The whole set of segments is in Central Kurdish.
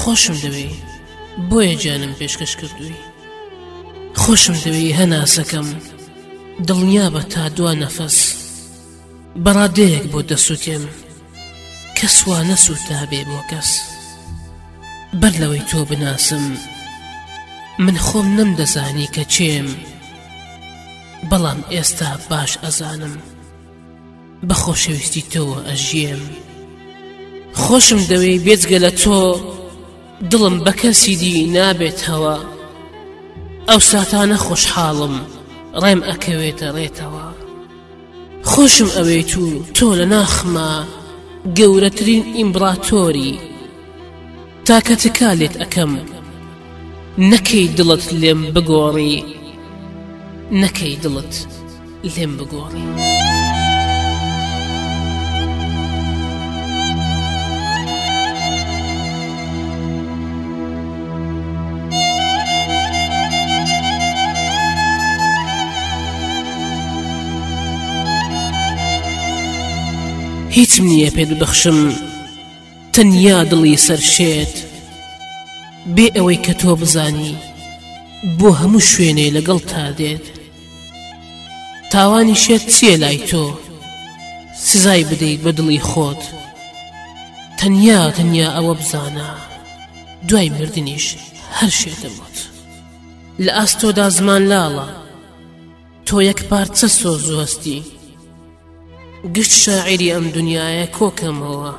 خۆشم دەوێی بۆیە جانم پێشکەش کردووی خۆشم دەوێی هەناسەکەم دڵنیا بە تا دوا نەفەس بەڕادەیەک بۆ دەسووتێن کەس وا نەسووت تا بێ بۆ کەس بەر لەوەی تۆ بناسم من خۆم نەم دەزانی کە چێم بەڵام ئێستا باش ئەزانم. بە خۆشەویستی تۆوە ئەژیێم خۆشم دەوێی بێجگە لە تۆ دڵم بە کەسی دی نابێتەوە ئەو ساتانە خۆشحاڵم ڕێم ئەکەوێتە ڕێتەوە خۆشم ئەوێت و تۆ لە ناخما گەورەترین ئیمبراتۆری تاکە تکا لێت ئەەکەم نەکەی دڵت لێم بگۆڕی نەکەی دڵت. لێم بگۆڕی. هیچم نییە پێ ببەخشم تەنیا دڵی سەرشێت بێ ئەوەی کە تۆ بزانی بۆ هەموو شوێنێ لەگەڵ تا دێت تاوانی شێت چییە لای تۆ سزای بدەیت بە دڵی خۆت تەنیا تەنیا ئەوە بزانە دوای مردنیش هەر شێتم وت لە ئاستۆدا زمان لاڵە تۆ یەک پارچە سۆزوەستی گشت شاعری ئەم دنیاە کۆکەمەوە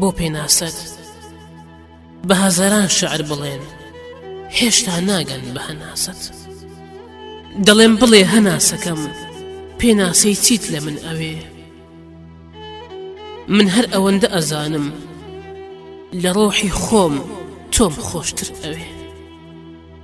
بۆ پێناسەت. بە هەزاران شعر بڵێن هێشتا ناگەن بە هەناست دەڵێم بڵێ هەناسەکەم پێناسەی چیت لە من ئەوێ من هەر ئەوەندە ئەزانم لە ڕۆحی خۆم تۆم خۆشتر ئەوێ